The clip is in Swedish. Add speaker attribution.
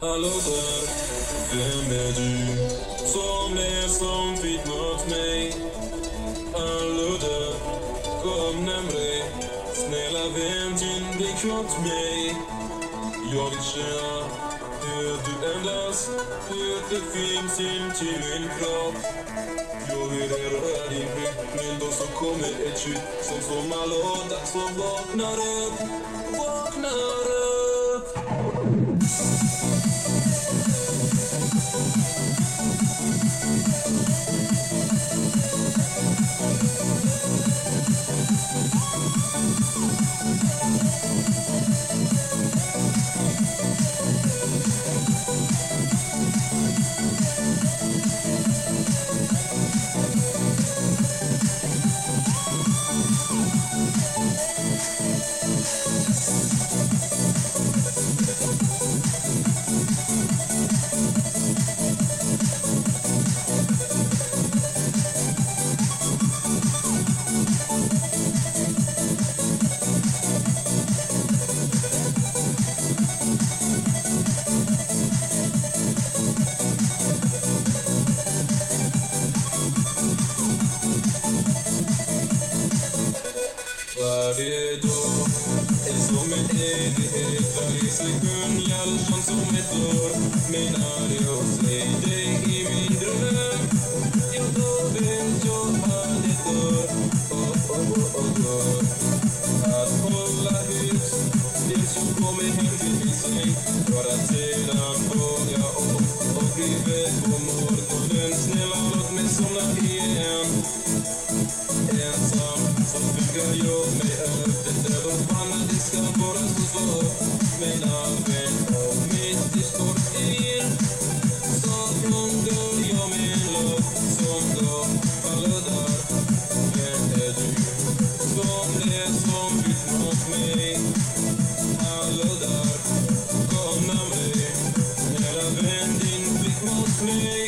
Speaker 1: Hallå där, vem är du? Som är som fint mot mig? Hallå där, kom närmre Snälla vänd din blick mot mig. Jag vill känna hur du andas Hur det finns in till min kropp. Jag vill röra din blick Men då så kommer ett tjut Som sommarlåtar som vaknar upp Vaknar upp. Thank you. فريد الزوم ايدي فريس لكن يالشان زوم الدور من اري وسيدي من درم يضرب انتو هاد الدور او او او دور ادخل لهيت يرسوكم هم في بيسي ورا تيران بويا او او كيفيت بومور كلن سنيل عرض من سمنا في ايام ensam om du ska jag mig upp Den döva det ska vara så svårt Men amen, om inte står still Så plundrar jag min lott som då faller där Men är du som det som bytt mot mig Alla där, kom mig. Hela vänd din blick mot mig.